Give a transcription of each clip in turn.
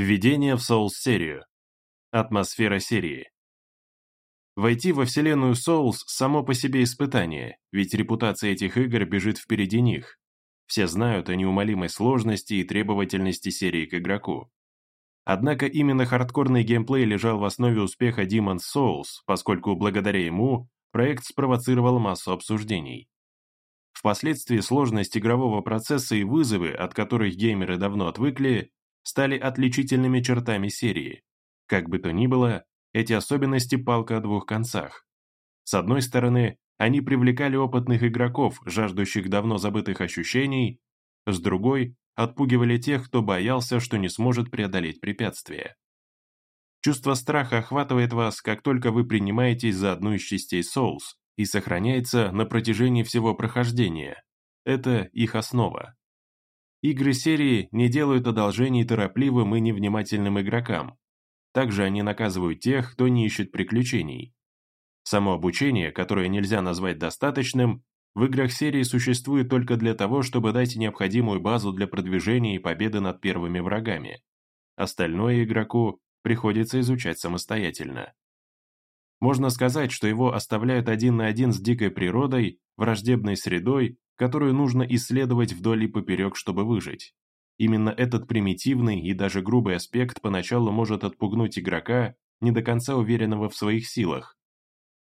Введение в Souls-серию. Атмосфера серии. Войти во вселенную Souls само по себе испытание, ведь репутация этих игр бежит впереди них. Все знают о неумолимой сложности и требовательности серии к игроку. Однако именно хардкорный геймплей лежал в основе успеха Demon's Souls, поскольку благодаря ему проект спровоцировал массу обсуждений. Впоследствии сложность игрового процесса и вызовы, от которых геймеры давно отвыкли, стали отличительными чертами серии. Как бы то ни было, эти особенности палка о двух концах. С одной стороны, они привлекали опытных игроков, жаждущих давно забытых ощущений, с другой – отпугивали тех, кто боялся, что не сможет преодолеть препятствия. Чувство страха охватывает вас, как только вы принимаетесь за одну из частей Souls, и сохраняется на протяжении всего прохождения. Это их основа. Игры серии не делают одолжений торопливым и невнимательным игрокам. Также они наказывают тех, кто не ищет приключений. Само обучение, которое нельзя назвать достаточным, в играх серии существует только для того, чтобы дать необходимую базу для продвижения и победы над первыми врагами. Остальное игроку приходится изучать самостоятельно. Можно сказать, что его оставляют один на один с дикой природой, враждебной средой, которую нужно исследовать вдоль и поперек, чтобы выжить. Именно этот примитивный и даже грубый аспект поначалу может отпугнуть игрока, не до конца уверенного в своих силах.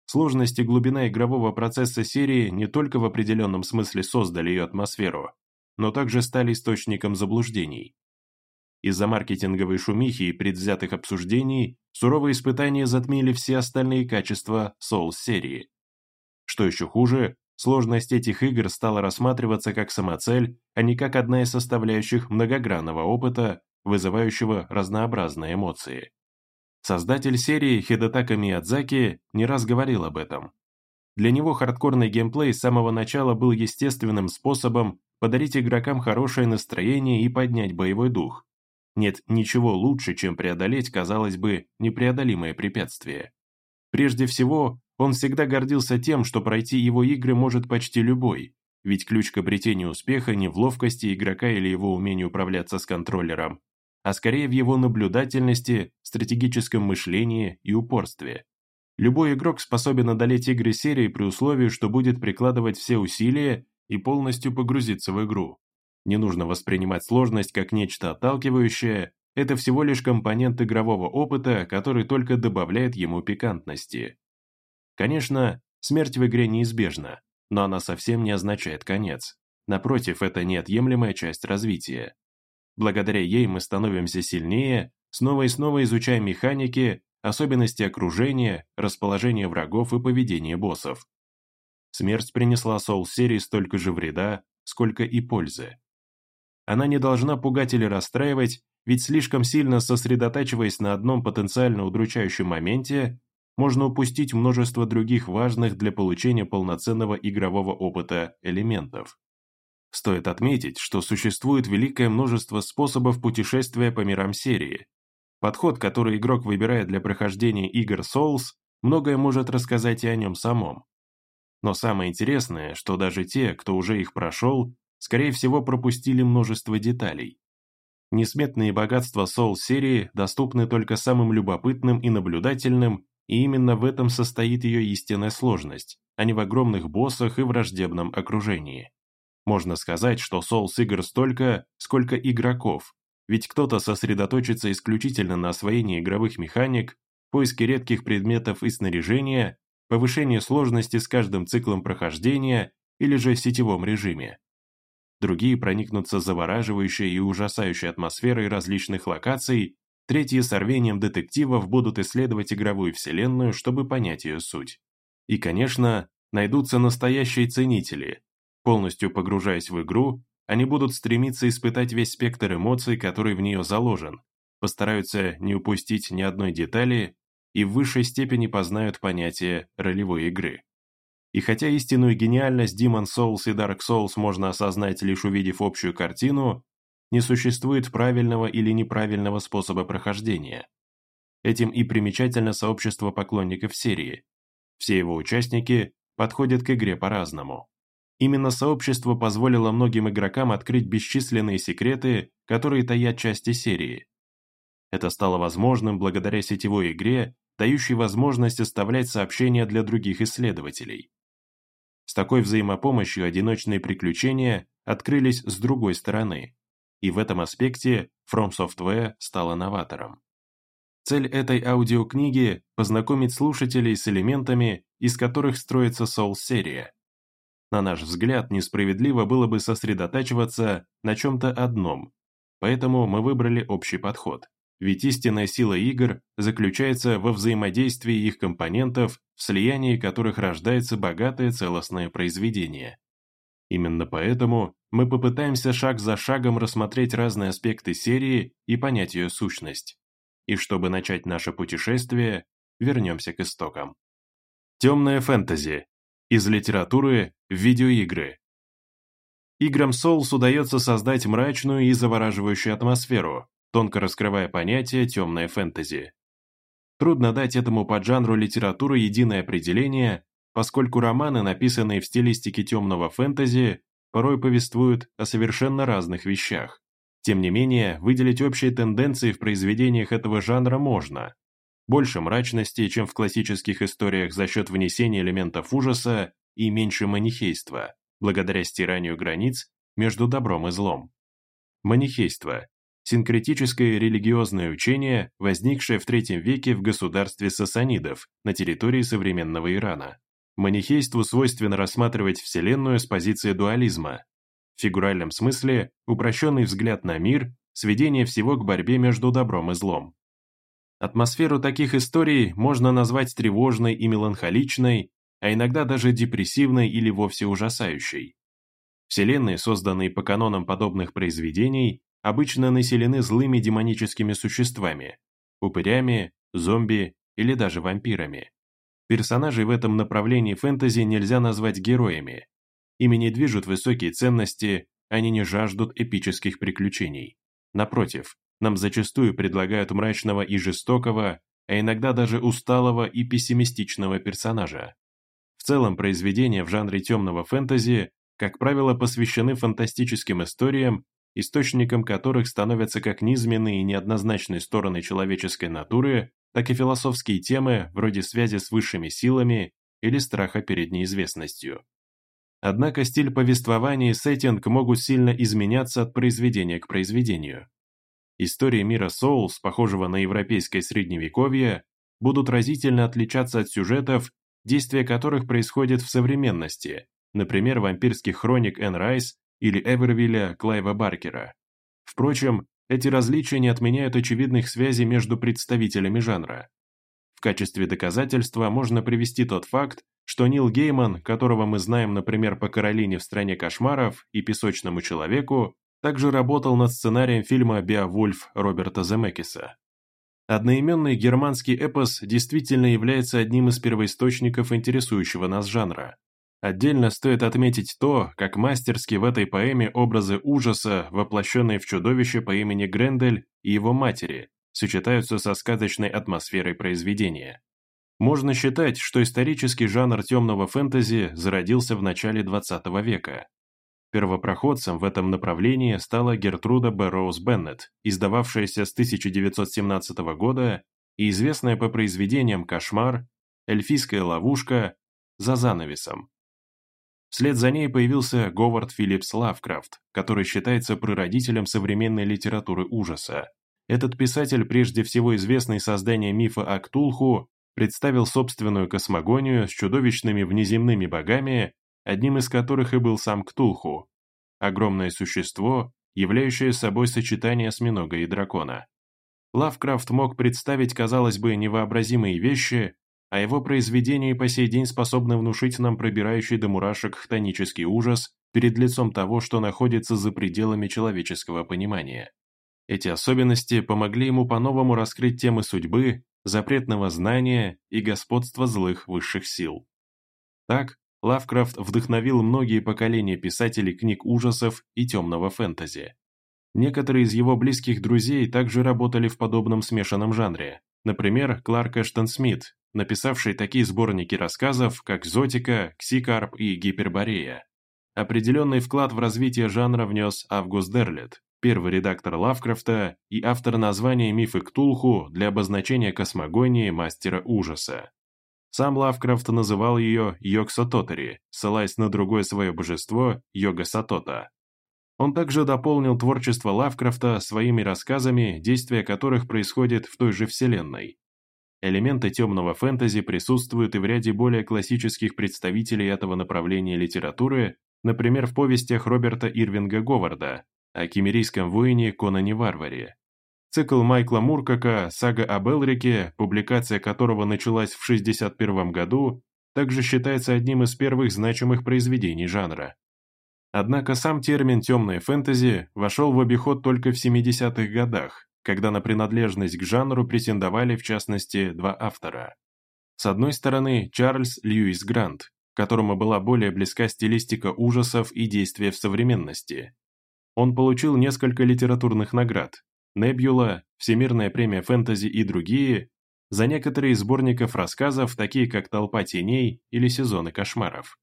Сложность и глубина игрового процесса серии не только в определенном смысле создали ее атмосферу, но также стали источником заблуждений. Из-за маркетинговой шумихи и предвзятых обсуждений суровые испытания затмили все остальные качества Souls-серии. Что еще хуже, сложность этих игр стала рассматриваться как самоцель, а не как одна из составляющих многогранного опыта, вызывающего разнообразные эмоции. Создатель серии Хидетака Миядзаки не раз говорил об этом. Для него хардкорный геймплей с самого начала был естественным способом подарить игрокам хорошее настроение и поднять боевой дух, нет ничего лучше, чем преодолеть, казалось бы, непреодолимое препятствие. Прежде всего, он всегда гордился тем, что пройти его игры может почти любой, ведь ключ к обретению успеха не в ловкости игрока или его умении управляться с контроллером, а скорее в его наблюдательности, стратегическом мышлении и упорстве. Любой игрок способен одолеть игры серии при условии, что будет прикладывать все усилия и полностью погрузиться в игру. Не нужно воспринимать сложность как нечто отталкивающее, это всего лишь компонент игрового опыта, который только добавляет ему пикантности. Конечно, смерть в игре неизбежна, но она совсем не означает конец. Напротив, это неотъемлемая часть развития. Благодаря ей мы становимся сильнее, снова и снова изучая механики, особенности окружения, расположение врагов и поведение боссов. Смерть принесла Soul-серии столько же вреда, сколько и пользы. Она не должна пугать или расстраивать, ведь слишком сильно сосредотачиваясь на одном потенциально удручающем моменте, можно упустить множество других важных для получения полноценного игрового опыта элементов. Стоит отметить, что существует великое множество способов путешествия по мирам серии. Подход, который игрок выбирает для прохождения игр Souls, многое может рассказать и о нем самом. Но самое интересное, что даже те, кто уже их прошел, скорее всего, пропустили множество деталей. Несметные богатства Soul-серии доступны только самым любопытным и наблюдательным, и именно в этом состоит ее истинная сложность, а не в огромных боссах и враждебном окружении. Можно сказать, что Souls игр столько, сколько игроков, ведь кто-то сосредоточится исключительно на освоении игровых механик, поиске редких предметов и снаряжения, повышении сложности с каждым циклом прохождения или же сетевом режиме другие проникнутся завораживающей и ужасающей атмосферой различных локаций, третьи с рвением детективов будут исследовать игровую вселенную, чтобы понять ее суть. И, конечно, найдутся настоящие ценители. Полностью погружаясь в игру, они будут стремиться испытать весь спектр эмоций, который в нее заложен, постараются не упустить ни одной детали и в высшей степени познают понятие ролевой игры. И хотя истинную гениальность Demon Souls и Dark Souls можно осознать лишь увидев общую картину, не существует правильного или неправильного способа прохождения. Этим и примечательно сообщество поклонников серии. Все его участники подходят к игре по-разному. Именно сообщество позволило многим игрокам открыть бесчисленные секреты, которые таят части серии. Это стало возможным благодаря сетевой игре, дающей возможность оставлять сообщения для других исследователей. С такой взаимопомощью одиночные приключения открылись с другой стороны, и в этом аспекте From Software стала новатором. Цель этой аудиокниги – познакомить слушателей с элементами, из которых строится Soul-серия. На наш взгляд, несправедливо было бы сосредотачиваться на чем-то одном, поэтому мы выбрали общий подход. Ведь истинная сила игр заключается во взаимодействии их компонентов, в слиянии которых рождается богатое целостное произведение. Именно поэтому мы попытаемся шаг за шагом рассмотреть разные аспекты серии и понять ее сущность. И чтобы начать наше путешествие, вернемся к истокам. Темная фэнтези. Из литературы в видеоигры. Играм Souls удается создать мрачную и завораживающую атмосферу, тонко раскрывая понятие «темная фэнтези». Трудно дать этому поджанру литературы единое определение, поскольку романы, написанные в стилистике темного фэнтези, порой повествуют о совершенно разных вещах. Тем не менее, выделить общие тенденции в произведениях этого жанра можно. Больше мрачности, чем в классических историях за счет внесения элементов ужаса и меньше манихейства, благодаря стиранию границ между добром и злом. Манихейство – синкретическое религиозное учение, возникшее в III веке в государстве сасанидов на территории современного Ирана. Манихейству свойственно рассматривать Вселенную с позиции дуализма, в фигуральном смысле упрощенный взгляд на мир, сведение всего к борьбе между добром и злом. Атмосферу таких историй можно назвать тревожной и меланхоличной, а иногда даже депрессивной или вовсе ужасающей. Вселенные, созданные по канонам подобных произведений, обычно населены злыми демоническими существами, упырями, зомби или даже вампирами. Персонажей в этом направлении фэнтези нельзя назвать героями, Ими не движут высокие ценности, они не жаждут эпических приключений. Напротив, нам зачастую предлагают мрачного и жестокого, а иногда даже усталого и пессимистичного персонажа. В целом, произведения в жанре темного фэнтези, как правило, посвящены фантастическим историям, источником которых становятся как низменные и неоднозначные стороны человеческой натуры, так и философские темы вроде связи с высшими силами или страха перед неизвестностью. Однако стиль повествования и сеттинг могут сильно изменяться от произведения к произведению. Истории мира Souls, похожего на европейское средневековье, будут разительно отличаться от сюжетов, действия которых происходят в современности, например, вампирских хроник Энн Райс или Эвервилля Клайва Баркера. Впрочем, эти различия не отменяют очевидных связей между представителями жанра. В качестве доказательства можно привести тот факт, что Нил Гейман, которого мы знаем, например, по «Каролине в стране кошмаров» и «Песочному человеку», также работал над сценарием фильма «Беовульф» Роберта Земекиса. Одноименный германский эпос действительно является одним из первоисточников интересующего нас жанра. Отдельно стоит отметить то, как мастерски в этой поэме образы ужаса, воплощенные в чудовище по имени Грендель и его матери, сочетаются со сказочной атмосферой произведения. Можно считать, что исторический жанр темного фэнтези зародился в начале XX века. Первопроходцем в этом направлении стала Гертруда Бэрроуз Беннет, издававшаяся с 1917 года и известная по произведениям «Кошмар», «Эльфийская ловушка», «За занавесом». Вслед за ней появился Говард Филлипс Лавкрафт, который считается прародителем современной литературы ужаса. Этот писатель, прежде всего известный созданием мифа о Ктулху, представил собственную космогонию с чудовищными внеземными богами, одним из которых и был сам Ктулху, огромное существо, являющее собой сочетание осьминога и дракона. Лавкрафт мог представить, казалось бы, невообразимые вещи, а его произведения и по сей день способны внушить нам пробирающий до мурашек хтонический ужас перед лицом того, что находится за пределами человеческого понимания. Эти особенности помогли ему по-новому раскрыть темы судьбы, запретного знания и господства злых высших сил. Так, Лавкрафт вдохновил многие поколения писателей книг ужасов и темного фэнтези. Некоторые из его близких друзей также работали в подобном смешанном жанре. Например, Кларк Эштон Смит, написавший такие сборники рассказов, как «Зотика», «Ксикарп» и «Гиперборея». Определенный вклад в развитие жанра внес Август Дерлет, первый редактор Лавкрафта и автор названия мифы Ктулху для обозначения космогонии мастера ужаса. Сам Лавкрафт называл ее Йог-Сатотери, ссылаясь на другое свое божество Йога-Сатота. Он также дополнил творчество Лавкрафта своими рассказами, действия которых происходит в той же вселенной. Элементы темного фэнтези присутствуют и в ряде более классических представителей этого направления литературы, например, в повестях Роберта Ирвинга Говарда о кемерийском воине Конане Варваре. Цикл Майкла Муркака «Сага об Элрике», публикация которого началась в 1961 году, также считается одним из первых значимых произведений жанра. Однако сам термин «темное фэнтези» вошел в обиход только в 70-х годах, когда на принадлежность к жанру претендовали в частности два автора. С одной стороны, Чарльз Льюис Грант, которому была более близка стилистика ужасов и действия в современности. Он получил несколько литературных наград «Небюла», «Всемирная премия фэнтези» и другие за некоторые из сборников рассказов, такие как «Толпа теней» или «Сезоны кошмаров».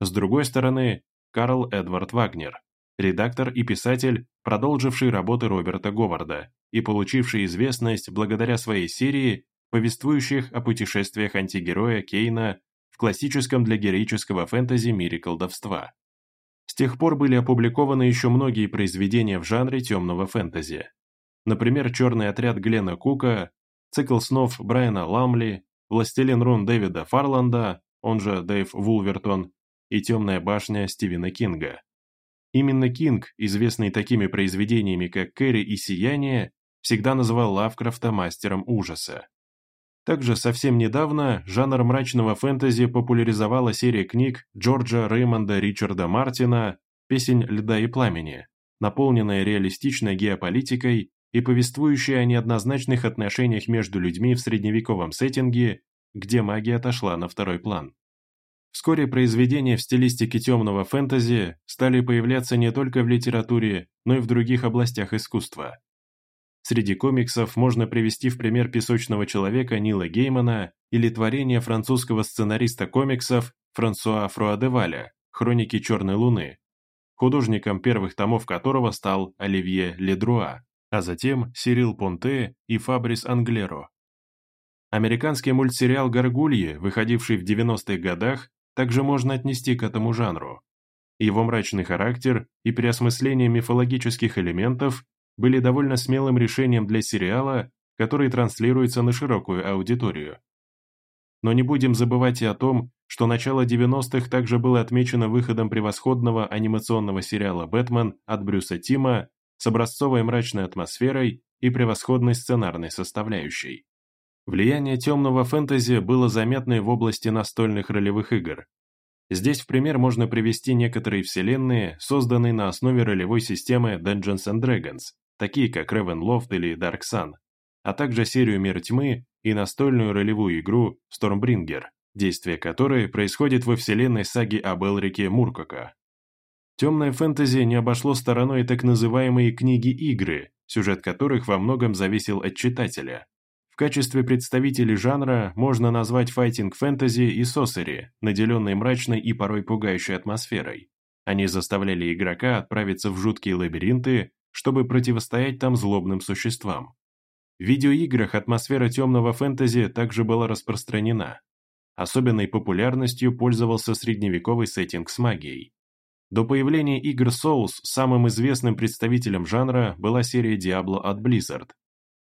С другой стороны, Карл Эдвард Вагнер, редактор и писатель, продолживший работы Роберта Говарда и получивший известность благодаря своей серии, повествующих о путешествиях антигероя Кейна в классическом для героического фэнтези мире колдовства. С тех пор были опубликованы еще многие произведения в жанре темного фэнтези. Например, «Черный отряд» Глена Кука, цикл снов Брайана Ламли, «Властелин рун» Дэвида Фарланда, он же Дэйв Вулвертон, и «Темная башня» Стивена Кинга. Именно Кинг, известный такими произведениями, как «Кэрри» и «Сияние», всегда называл Лавкрафта мастером ужаса. Также совсем недавно жанр мрачного фэнтези популяризовала серия книг Джорджа Реймонда Ричарда Мартина «Песень льда и пламени», наполненная реалистичной геополитикой и повествующая о неоднозначных отношениях между людьми в средневековом сеттинге, где магия отошла на второй план. Вскоре произведения в стилистике темного фэнтези стали появляться не только в литературе, но и в других областях искусства. Среди комиксов можно привести в пример «Песочного человека» Нила Геймана или творение французского сценариста комиксов Франсуа Фруадеваля «Хроники Черной Луны», художником первых томов которого стал Оливье Ледруа, а затем Сирил Понте и Фабрис Англеро. Американский мультсериал «Горгульи», выходивший в 90-х годах, также можно отнести к этому жанру. Его мрачный характер и переосмысление мифологических элементов были довольно смелым решением для сериала, который транслируется на широкую аудиторию. Но не будем забывать и о том, что начало 90-х также было отмечено выходом превосходного анимационного сериала «Бэтмен» от Брюса Тима с образцовой мрачной атмосферой и превосходной сценарной составляющей. Влияние темного фэнтези было заметно и в области настольных ролевых игр. Здесь в пример можно привести некоторые вселенные, созданные на основе ролевой системы Dungeons and Dragons, такие как Ravenloft или Dark Sun, а также серию Мир Тьмы и настольную ролевую игру Stormbringer, действие которой происходит во вселенной саги об Элрике Муркока. Темное фэнтези не обошло стороной так называемые книги-игры, сюжет которых во многом зависел от читателя. Качестве представителей жанра можно назвать файтинг-фэнтези и сосери, наделенные мрачной и порой пугающей атмосферой. Они заставляли игрока отправиться в жуткие лабиринты, чтобы противостоять там злобным существам. В видеоиграх атмосфера темного фэнтези также была распространена. Особенной популярностью пользовался средневековый сеттинг с магией. До появления игр Souls самым известным представителем жанра была серия Diablo от Blizzard.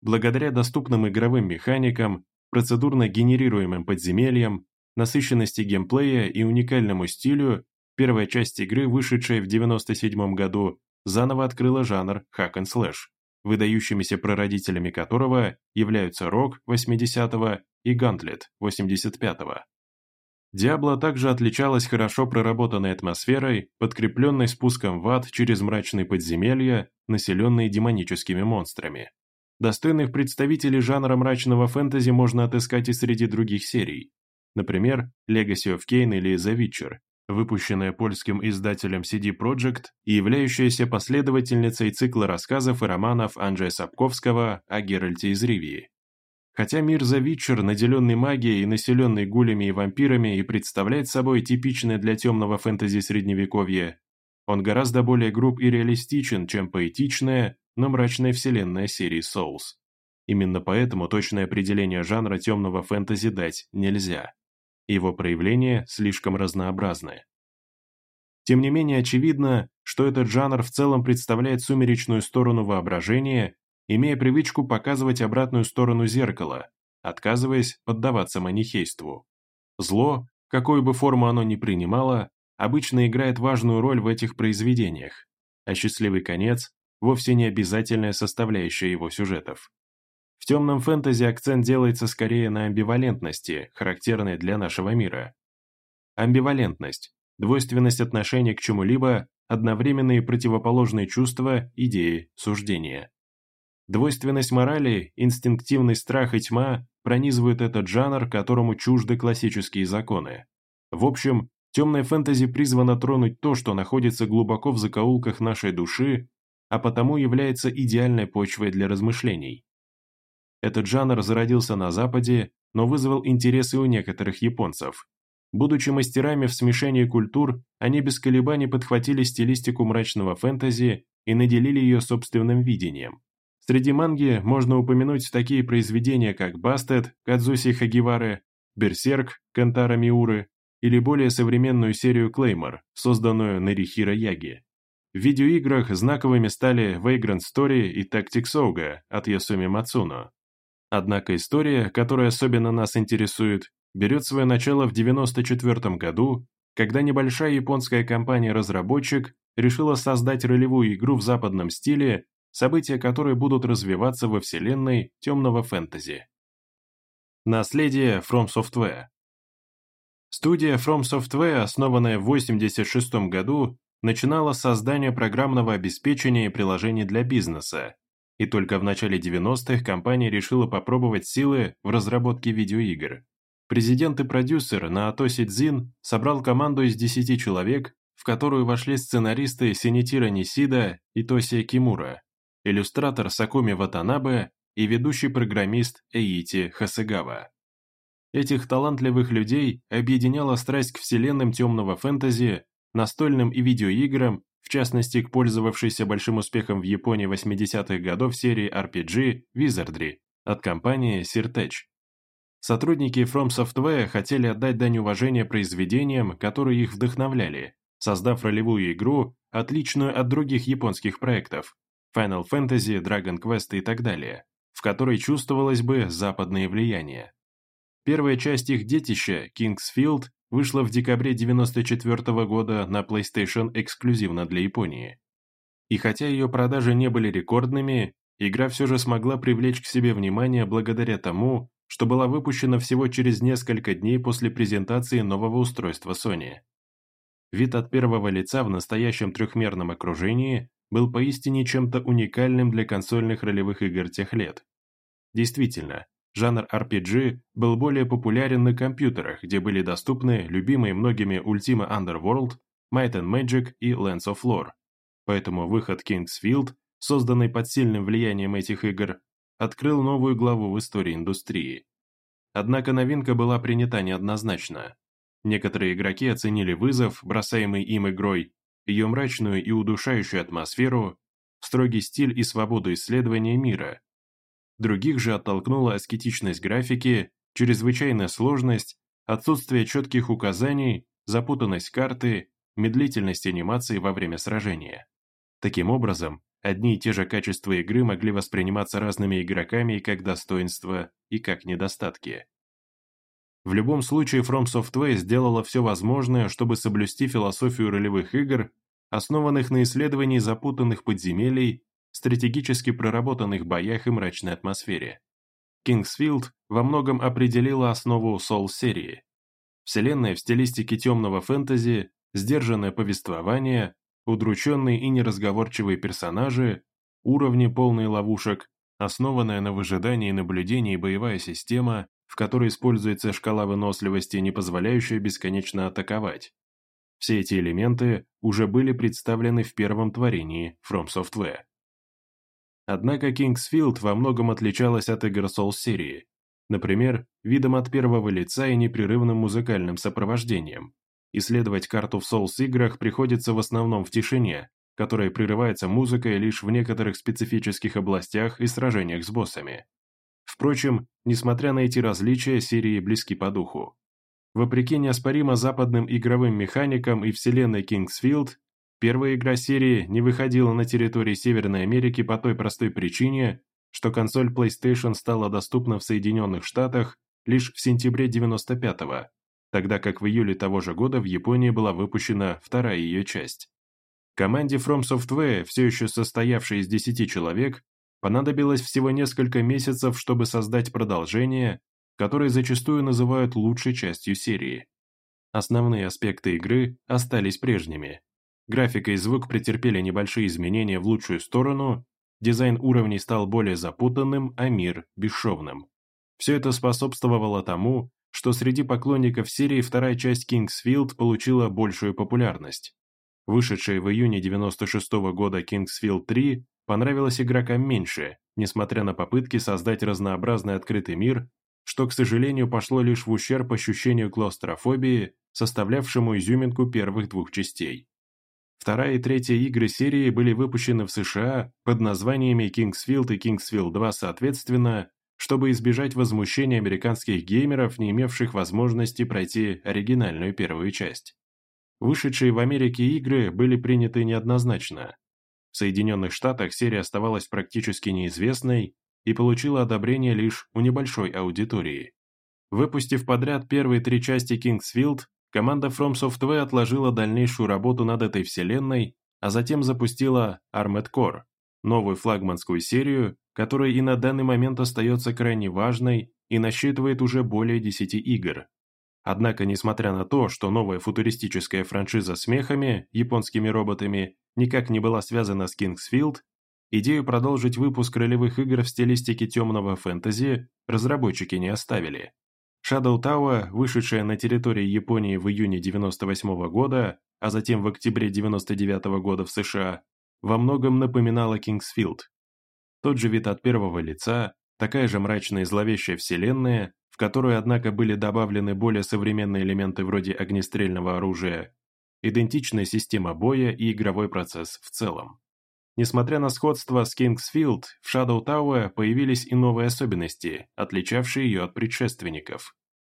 Благодаря доступным игровым механикам, процедурно генерируемым подземельям, насыщенности геймплея и уникальному стилю, первая часть игры, вышедшая в 1997 году, заново открыла жанр hack and slash, выдающимися прародителями которого являются Рок 80-го и Гантлет 85-го. Диабло также отличалась хорошо проработанной атмосферой, подкрепленной спуском в ад через мрачные подземелья, населенные демоническими монстрами. Достойных представителей жанра мрачного фэнтези можно отыскать и среди других серий. Например, Legacy of Kain или The Witcher, выпущенная польским издателем CD Projekt и являющаяся последовательницей цикла рассказов и романов Анджея Сапковского о Геральте из Ривии. Хотя мир The Witcher, наделенный магией и населенный гулями и вампирами, и представляет собой типичное для темного фэнтези средневековья, Он гораздо более груб и реалистичен, чем поэтичная, но мрачная вселенная серии Souls. Именно поэтому точное определение жанра темного фэнтези дать нельзя. Его проявления слишком разнообразны. Тем не менее очевидно, что этот жанр в целом представляет сумеречную сторону воображения, имея привычку показывать обратную сторону зеркала, отказываясь поддаваться манихейству. Зло, какую бы форму оно ни принимало, обычно играет важную роль в этих произведениях, а счастливый конец – вовсе не обязательная составляющая его сюжетов. В темном фэнтези акцент делается скорее на амбивалентности, характерной для нашего мира. Амбивалентность – двойственность отношения к чему-либо, одновременные противоположные чувства, идеи, суждения. Двойственность морали, инстинктивный страх и тьма пронизывают этот жанр, которому чужды классические законы. В общем, темная фэнтези призвана тронуть то, что находится глубоко в закоулках нашей души, а потому является идеальной почвой для размышлений. Этот жанр зародился на Западе, но вызвал интересы у некоторых японцев. Будучи мастерами в смешении культур, они без колебаний подхватили стилистику мрачного фэнтези и наделили ее собственным видением. Среди манги можно упомянуть такие произведения, как «Бастет» Кадзуси Хагивары, «Берсерк» Кентара Миуры или более современную серию «Клеймор», созданную Нарихиро Яги. В видеоиграх знаковыми стали Vagrant Story и Tactics Ogre от Ясуми Мацуно. Однако история, которая особенно нас интересует, берет свое начало в 1994 году, когда небольшая японская компания-разработчик решила создать ролевую игру в западном стиле, события которой будут развиваться во вселенной темного фэнтези. Наследие From Software Студия From Software, основанная в 1986 году, начинала с создания программного обеспечения и приложений для бизнеса, и только в начале 90-х компания решила попробовать силы в разработке видеоигр. Президент и продюсер Наото Сидзин собрал команду из 10 человек, в которую вошли сценаристы Синитира Нисида и Тосия Кимура, иллюстратор Сакуми Ватанабе и ведущий программист Эйити Хасегава. Этих талантливых людей объединяла страсть к вселенным темного фэнтези, настольным и видеоиграм в частности к пользовавшейся большим успехом в Японии 80-х годов серии RPG Wizardry от компании Sirtech. Сотрудники From Software хотели отдать дань уважения произведениям, которые их вдохновляли, создав ролевую игру, отличную от других японских проектов Final Fantasy, Dragon Quest и так далее, в которой чувствовалось бы западное влияние. Первая часть их детища, Kingsfield, вышла в декабре 1994 года на PlayStation эксклюзивно для Японии. И хотя ее продажи не были рекордными, игра все же смогла привлечь к себе внимание благодаря тому, что была выпущена всего через несколько дней после презентации нового устройства Sony. Вид от первого лица в настоящем трехмерном окружении был поистине чем-то уникальным для консольных ролевых игр тех лет. Действительно, жанр RPG был более популярен на компьютерах, где были доступны любимые многими Ultima Underworld, Might and Magic и Lands of Lore. Поэтому выход Kingsfield, созданный под сильным влиянием этих игр, открыл новую главу в истории индустрии. Однако новинка была принята неоднозначно. Некоторые игроки оценили вызов, бросаемый им игрой, ее мрачную и удушающую атмосферу, строгий стиль и свободу исследования мира, Других же оттолкнула аскетичность графики, чрезвычайная сложность, отсутствие четких указаний, запутанность карты, медлительность анимации во время сражения. Таким образом, одни и те же качества игры могли восприниматься разными игроками как достоинства, и как недостатки. В любом случае From Software сделала все возможное, чтобы соблюсти философию ролевых игр, основанных на исследовании запутанных подземелий стратегически проработанных боях и мрачной атмосфере. Kingsfield во многом определила основу Soul-серии. Вселенная в стилистике темного фэнтези, сдержанное повествование, удрученные и неразговорчивые персонажи, уровни полные ловушек, основанная на выжидании и наблюдении боевая система, в которой используется шкала выносливости, не позволяющая бесконечно атаковать. Все эти элементы уже были представлены в первом творении From Software. Однако Kingsfield во многом отличалась от игр Souls-серии, например, видом от первого лица и непрерывным музыкальным сопровождением. Исследовать карту в Souls-играх приходится в основном в тишине, которая прерывается музыкой лишь в некоторых специфических областях и сражениях с боссами. Впрочем, несмотря на эти различия, серии близки по духу. Вопреки неоспоримо западным игровым механикам и вселенной Kingsfield, первая игра серии не выходила на территории Северной Америки по той простой причине, что консоль PlayStation стала доступна в Соединенных Штатах лишь в сентябре 95-го, тогда как в июле того же года в Японии была выпущена вторая ее часть. Команде From Software, все еще состоявшей из 10 человек, понадобилось всего несколько месяцев, чтобы создать продолжение, которое зачастую называют лучшей частью серии. Основные аспекты игры остались прежними. Графика и звук претерпели небольшие изменения в лучшую сторону, дизайн уровней стал более запутанным, а мир – бесшовным. Все это способствовало тому, что среди поклонников серии вторая часть Kingsfield получила большую популярность. Вышедшая в июне 96 -го года Kingsfield 3 понравилась игрокам меньше, несмотря на попытки создать разнообразный открытый мир, что, к сожалению, пошло лишь в ущерб ощущению клаустрофобии, составлявшему изюминку первых двух частей. Вторая и третья игры серии были выпущены в США под названиями Kingsfield и Kingsfield 2 соответственно, чтобы избежать возмущения американских геймеров, не имевших возможности пройти оригинальную первую часть. Вышедшие в Америке игры были приняты неоднозначно. В Соединенных Штатах серия оставалась практически неизвестной и получила одобрение лишь у небольшой аудитории. Выпустив подряд первые три части Kingsfield, команда From Software отложила дальнейшую работу над этой вселенной, а затем запустила Armored Core, новую флагманскую серию, которая и на данный момент остается крайне важной и насчитывает уже более 10 игр. Однако, несмотря на то, что новая футуристическая франшиза с мехами, японскими роботами, никак не была связана с Kingsfield, идею продолжить выпуск ролевых игр в стилистике темного фэнтези разработчики не оставили. Shadow Tower, вышедшая на территории Японии в июне 98 года, а затем в октябре 99 года в США, во многом напоминала Kingsfield. Тот же вид от первого лица, такая же мрачная и зловещая вселенная, в которую, однако, были добавлены более современные элементы вроде огнестрельного оружия, идентичная система боя и игровой процесс в целом. Несмотря на сходство с Kingsfield, в Shadow Tower появились и новые особенности, отличавшие ее от предшественников.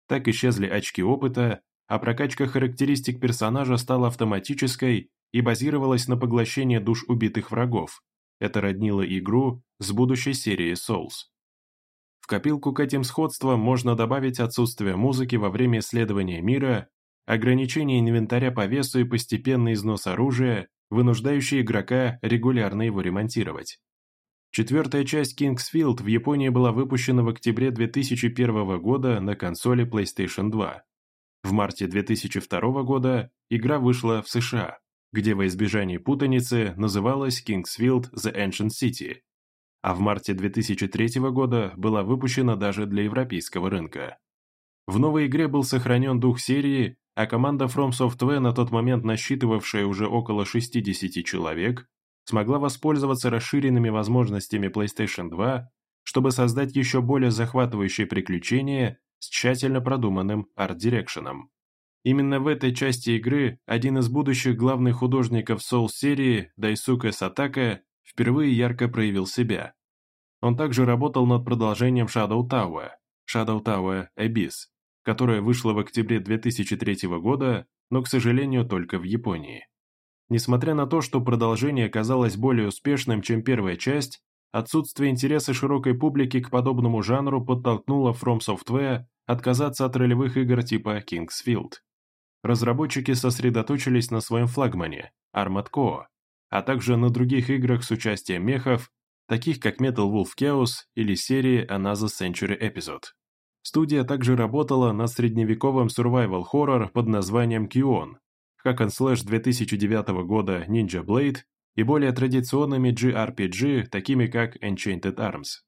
Так исчезли очки опыта, а прокачка характеристик персонажа стала автоматической и базировалась на поглощении душ убитых врагов. Это роднило игру с будущей серией Souls. В копилку к этим сходствам можно добавить отсутствие музыки во время исследования мира, ограничение инвентаря по весу и постепенный износ оружия, вынуждающий игрока регулярно его ремонтировать. Четвертая часть Kingsfield в Японии была выпущена в октябре 2001 года на консоли PlayStation 2. В марте 2002 года игра вышла в США, где во избежание путаницы называлась Kingsfield The Ancient City, а в марте 2003 года была выпущена даже для европейского рынка. В новой игре был сохранен дух серии, а команда From Software, на тот момент насчитывавшая уже около 60 человек, смогла воспользоваться расширенными возможностями PlayStation 2, чтобы создать еще более захватывающее приключение с тщательно продуманным арт-дирекшеном. Именно в этой части игры один из будущих главных художников Soul-серии, Дайсука Сатака, впервые ярко проявил себя. Он также работал над продолжением Shadow Tower, Shadow Tower Abyss, которая вышла в октябре 2003 года, но, к сожалению, только в Японии. Несмотря на то, что продолжение оказалось более успешным, чем первая часть, отсутствие интереса широкой публики к подобному жанру подтолкнуло From Software отказаться от ролевых игр типа Kingsfield. Разработчики сосредоточились на своем флагмане – Armored Core, а также на других играх с участием мехов, таких как Metal Wolf Chaos или серии Another Century Episode. Студия также работала над средневековым survival-хоррор под названием Kion, как and Slash 2009 года Ninja Blade и более традиционными JRPG, такими как Enchanted Arms.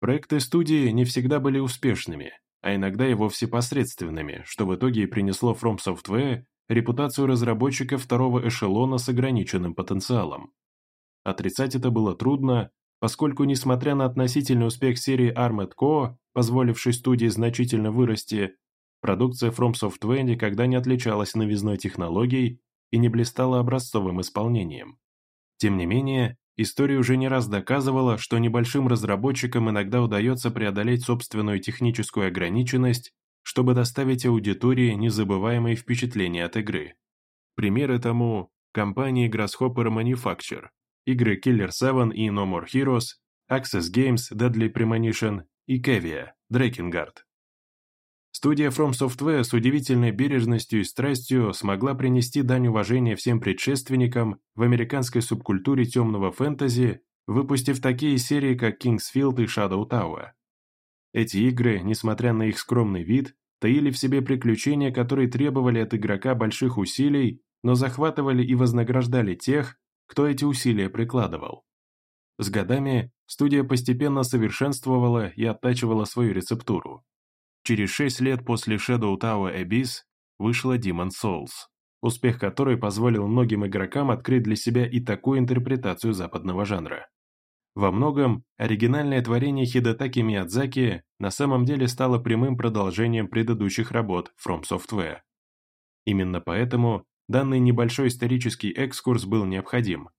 Проекты студии не всегда были успешными, а иногда и вовсе посредственными, что в итоге принесло From Software репутацию разработчика второго эшелона с ограниченным потенциалом. Отрицать это было трудно, поскольку, несмотря на относительный успех серии Armored Core, позволивший студии значительно вырасти, продукция From Software никогда не отличалась новизной технологий и не блистала образцовым исполнением. Тем не менее, история уже не раз доказывала, что небольшим разработчикам иногда удается преодолеть собственную техническую ограниченность, чтобы доставить аудитории незабываемые впечатления от игры. Примеры тому – компании Grasshopper Manufacture, игры Killer 7 и No More Heroes, Access Games, Deadly Premonition и Kevia, Drakengard. Студия From Software с удивительной бережностью и страстью смогла принести дань уважения всем предшественникам в американской субкультуре темного фэнтези, выпустив такие серии, как Kingsfield и Shadow Tower. Эти игры, несмотря на их скромный вид, таили в себе приключения, которые требовали от игрока больших усилий, но захватывали и вознаграждали тех, кто эти усилия прикладывал. С годами студия постепенно совершенствовала и оттачивала свою рецептуру. Через шесть лет после Shadow Tower Abyss вышла Demon Souls, успех которой позволил многим игрокам открыть для себя и такую интерпретацию западного жанра. Во многом, оригинальное творение Хидетаки Миядзаки на самом деле стало прямым продолжением предыдущих работ From Software. Именно поэтому данный небольшой исторический экскурс был необходим.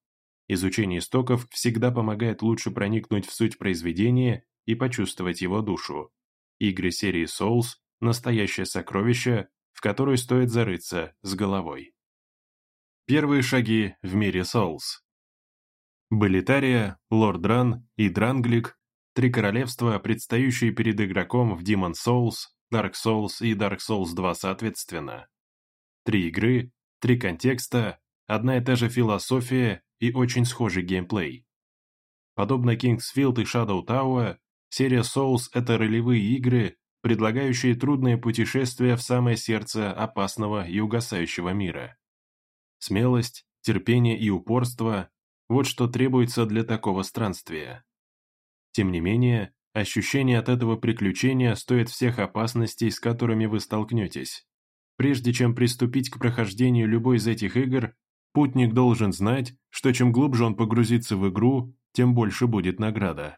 Изучение истоков всегда помогает лучше проникнуть в суть произведения и почувствовать его душу. Игры серии Souls – настоящее сокровище, в которое стоит зарыться с головой. Первые шаги в мире Souls. Болитария, Лорд Дран и Дранглик – три королевства, предстающие перед игроком в Demon Souls, Dark Souls и Dark Souls 2 соответственно. Три игры, три контекста, одна и та же философия и очень схожий геймплей. Подобно Kingsfield и Shadow Tower, Серия Souls – это ролевые игры, предлагающие трудное путешествие в самое сердце опасного и угасающего мира. Смелость, терпение и упорство – вот что требуется для такого странствия. Тем не менее, ощущение от этого приключения стоит всех опасностей, с которыми вы столкнетесь. Прежде чем приступить к прохождению любой из этих игр, путник должен знать, что чем глубже он погрузится в игру, тем больше будет награда.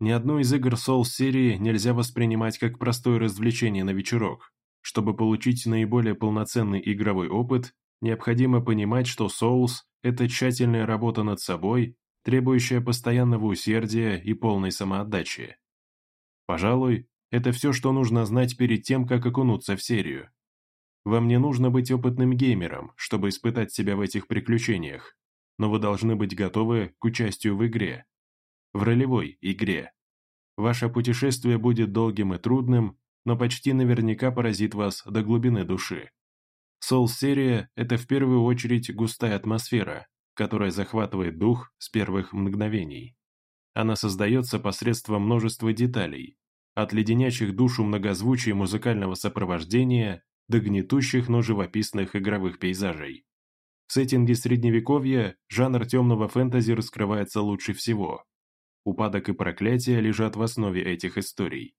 Ни одну из игр Souls серии нельзя воспринимать как простое развлечение на вечерок. Чтобы получить наиболее полноценный игровой опыт, необходимо понимать, что Souls – это тщательная работа над собой, требующая постоянного усердия и полной самоотдачи. Пожалуй, это все, что нужно знать перед тем, как окунуться в серию. Вам не нужно быть опытным геймером, чтобы испытать себя в этих приключениях, но вы должны быть готовы к участию в игре, в ролевой игре. Ваше путешествие будет долгим и трудным, но почти наверняка поразит вас до глубины души. Soul-серия – это в первую очередь густая атмосфера, которая захватывает дух с первых мгновений. Она создается посредством множества деталей, от леденящих душу многозвучия музыкального сопровождения до гнетущих, но живописных игровых пейзажей. В сеттинге Средневековья жанр темного фэнтези раскрывается лучше всего. Упадок и проклятие лежат в основе этих историй.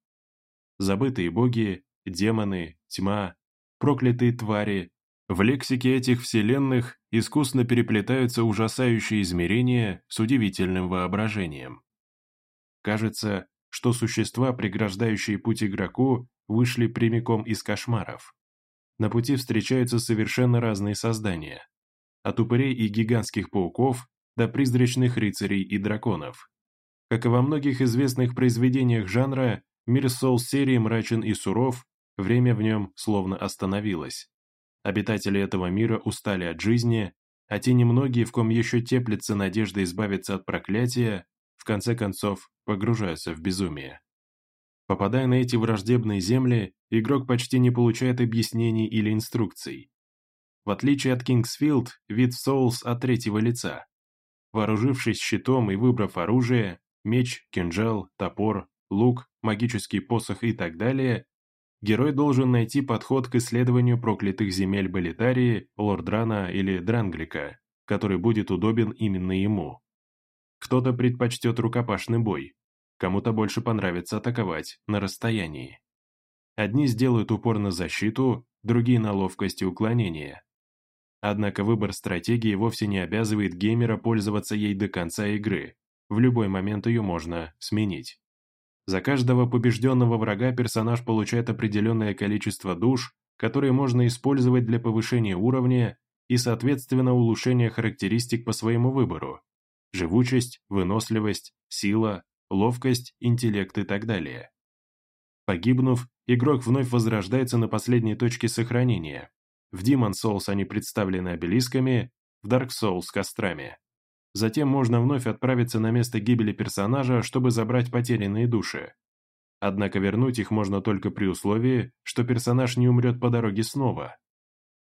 Забытые боги, демоны, тьма, проклятые твари. В лексике этих вселенных искусно переплетаются ужасающие измерения с удивительным воображением. Кажется, что существа, преграждающие путь игроку, вышли прямиком из кошмаров. На пути встречаются совершенно разные создания. От упырей и гигантских пауков до призрачных рыцарей и драконов. Как и во многих известных произведениях жанра, мир Соул-серии мрачен и суров, время в нем словно остановилось. Обитатели этого мира устали от жизни, а те немногие, в ком еще теплится надежда избавиться от проклятия, в конце концов погружаются в безумие. Попадая на эти враждебные земли, игрок почти не получает объяснений или инструкций. В отличие от Kingsfield, вид Souls от третьего лица. Вооружившись щитом и выбрав оружие, меч, кинжал, топор, лук, магический посох и так далее, герой должен найти подход к исследованию проклятых земель Балитарии, Лордрана или Дранглика, который будет удобен именно ему. Кто-то предпочтет рукопашный бой, кому-то больше понравится атаковать на расстоянии. Одни сделают упор на защиту, другие на ловкость и уклонение. Однако выбор стратегии вовсе не обязывает геймера пользоваться ей до конца игры, в любой момент ее можно сменить. За каждого побежденного врага персонаж получает определенное количество душ, которые можно использовать для повышения уровня и, соответственно, улучшения характеристик по своему выбору. Живучесть, выносливость, сила, ловкость, интеллект и так далее. Погибнув, игрок вновь возрождается на последней точке сохранения. В Demon Souls они представлены обелисками, в Dark Souls – кострами. Затем можно вновь отправиться на место гибели персонажа, чтобы забрать потерянные души. Однако вернуть их можно только при условии, что персонаж не умрет по дороге снова.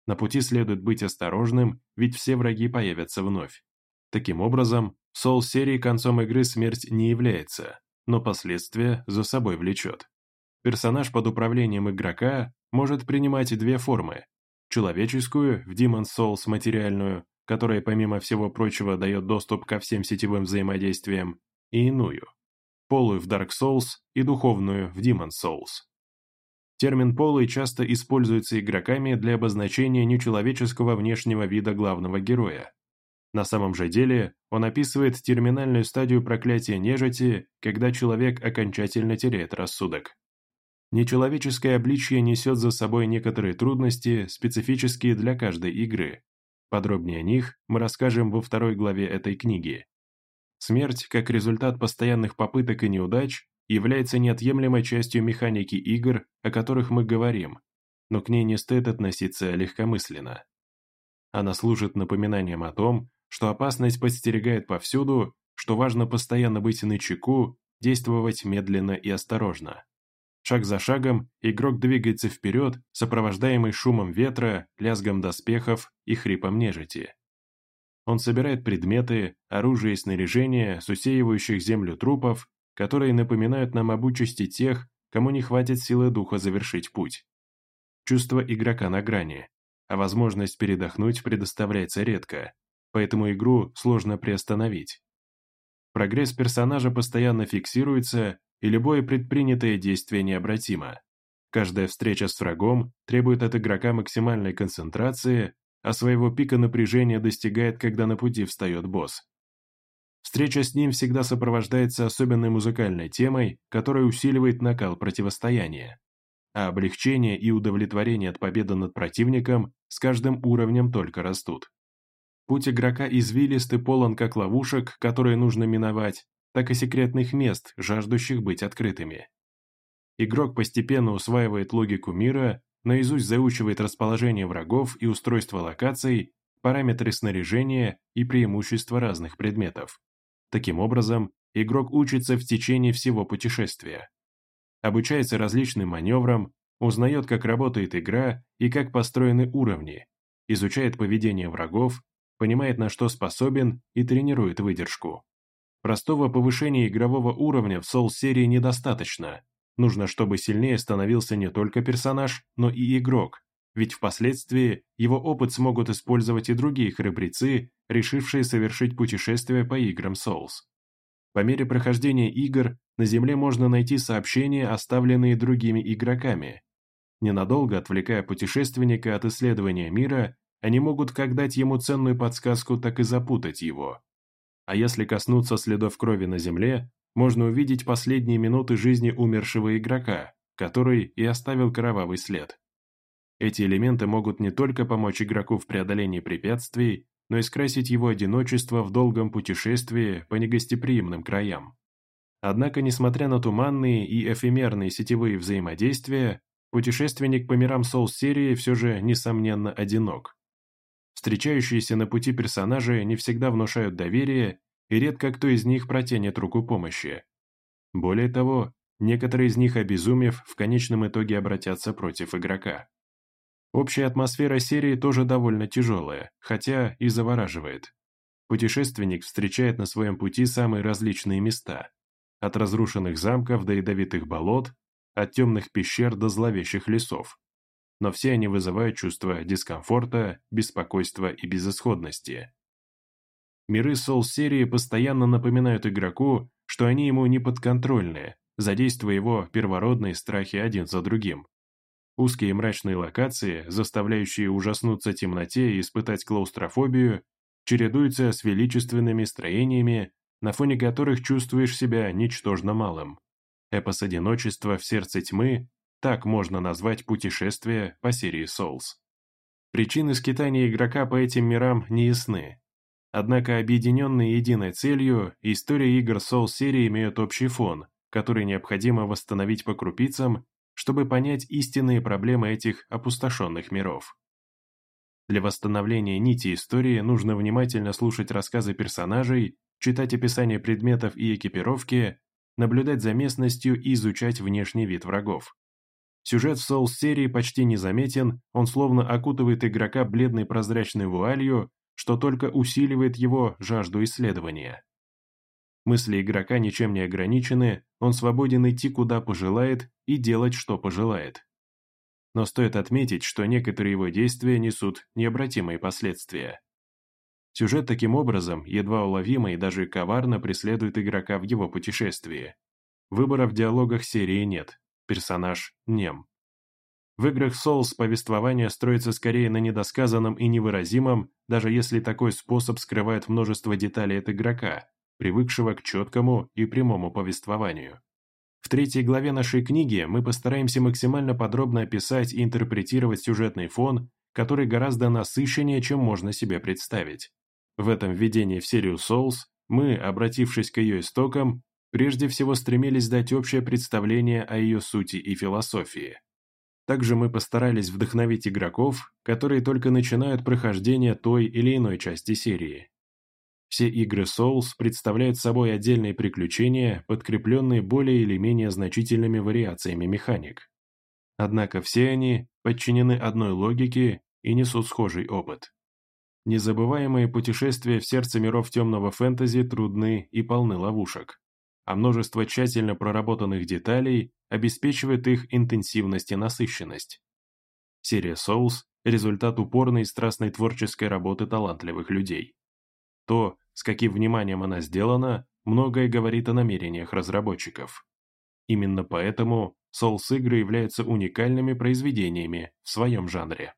На пути следует быть осторожным, ведь все враги появятся вновь. Таким образом, Soul серии концом игры смерть не является, но последствия за собой влечет. Персонаж под управлением игрока может принимать две формы. Человеческую, в Demon's Souls материальную, которая помимо всего прочего дает доступ ко всем сетевым взаимодействиям, и иную. Полую в Dark Souls и духовную в Demon's Souls. Термин «полый» часто используется игроками для обозначения нечеловеческого внешнего вида главного героя. На самом же деле, он описывает терминальную стадию проклятия нежити, когда человек окончательно теряет рассудок. Нечеловеческое обличье несет за собой некоторые трудности, специфические для каждой игры. Подробнее о них мы расскажем во второй главе этой книги. Смерть, как результат постоянных попыток и неудач, является неотъемлемой частью механики игр, о которых мы говорим, но к ней не стоит относиться легкомысленно. Она служит напоминанием о том, что опасность подстерегает повсюду, что важно постоянно быть начеку, действовать медленно и осторожно. Шаг за шагом игрок двигается вперед, сопровождаемый шумом ветра, лязгом доспехов и хрипом нежити. Он собирает предметы, оружие и снаряжение с усеивающих землю трупов которые напоминают нам об участи тех, кому не хватит силы духа завершить путь. Чувство игрока на грани, а возможность передохнуть предоставляется редко, поэтому игру сложно приостановить. Прогресс персонажа постоянно фиксируется, и любое предпринятое действие необратимо. Каждая встреча с врагом требует от игрока максимальной концентрации, а своего пика напряжения достигает, когда на пути встает босс. Встреча с ним всегда сопровождается особенной музыкальной темой, которая усиливает накал противостояния. А облегчение и удовлетворение от победы над противником с каждым уровнем только растут. Путь игрока извилист и полон как ловушек, которые нужно миновать, так и секретных мест, жаждущих быть открытыми. Игрок постепенно усваивает логику мира, наизусть заучивает расположение врагов и устройство локаций, параметры снаряжения и преимущества разных предметов. Таким образом, игрок учится в течение всего путешествия. Обучается различным маневрам, узнает, как работает игра и как построены уровни, изучает поведение врагов, понимает, на что способен и тренирует выдержку. Простого повышения игрового уровня в Soul-серии недостаточно. Нужно, чтобы сильнее становился не только персонаж, но и игрок, ведь впоследствии его опыт смогут использовать и другие храбрецы, решившие совершить путешествие по играм Souls. По мере прохождения игр на Земле можно найти сообщения, оставленные другими игроками. Ненадолго отвлекая путешественника от исследования мира, они могут как дать ему ценную подсказку, так и запутать его. А если коснуться следов крови на Земле, можно увидеть последние минуты жизни умершего игрока, который и оставил кровавый след. Эти элементы могут не только помочь игроку в преодолении препятствий, но и скрасить его одиночество в долгом путешествии по негостеприимным краям. Однако, несмотря на туманные и эфемерные сетевые взаимодействия, путешественник по мирам Souls-серии все же, несомненно, одинок. Встречающиеся на пути персонажи не всегда внушают доверие, и редко кто из них протянет руку помощи. Более того, некоторые из них, обезумев, в конечном итоге обратятся против игрока. Общая атмосфера серии тоже довольно тяжелая, хотя и завораживает. Путешественник встречает на своем пути самые различные места. От разрушенных замков до ядовитых болот, от темных пещер до зловещих лесов. Но все они вызывают чувство дискомфорта, беспокойства и безысходности. Миры Soul-серии постоянно напоминают игроку, что они ему не подконтрольны, задействуя его первородные страхи один за другим. Узкие мрачные локации, заставляющие ужаснуться темноте и испытать клаустрофобию, чередуются с величественными строениями, на фоне которых чувствуешь себя ничтожно малым. Эпос одиночества в сердце тьмы – так можно назвать путешествие по серии Souls. Причины скитания игрока по этим мирам не ясны. Однако объединенные единой целью, история игр Souls серии имеют общий фон, который необходимо восстановить по крупицам, чтобы понять истинные проблемы этих опустошенных миров. Для восстановления нити истории нужно внимательно слушать рассказы персонажей, читать описание предметов и экипировки, наблюдать за местностью и изучать внешний вид врагов. Сюжет в Souls-серии почти незаметен, он словно окутывает игрока бледной прозрачной вуалью, что только усиливает его жажду исследования. Мысли игрока ничем не ограничены, он свободен идти куда пожелает и делать что пожелает. Но стоит отметить, что некоторые его действия несут необратимые последствия. Сюжет таким образом, едва уловимо и даже коварно преследует игрока в его путешествии. Выбора в диалогах серии нет, персонаж нем. В играх Souls повествование строится скорее на недосказанном и невыразимом, даже если такой способ скрывает множество деталей от игрока, привыкшего к четкому и прямому повествованию. В третьей главе нашей книги мы постараемся максимально подробно описать и интерпретировать сюжетный фон, который гораздо насыщеннее, чем можно себе представить. В этом введении в серию Souls мы, обратившись к ее истокам, прежде всего стремились дать общее представление о ее сути и философии. Также мы постарались вдохновить игроков, которые только начинают прохождение той или иной части серии. Все игры Souls представляют собой отдельные приключения, подкрепленные более или менее значительными вариациями механик. Однако все они подчинены одной логике и несут схожий опыт. Незабываемые путешествия в сердце миров темного фэнтези трудны и полны ловушек а множество тщательно проработанных деталей обеспечивает их интенсивность и насыщенность. Серия Souls – результат упорной и страстной творческой работы талантливых людей. То, с каким вниманием она сделана, многое говорит о намерениях разработчиков. Именно поэтому Souls-игры являются уникальными произведениями в своем жанре.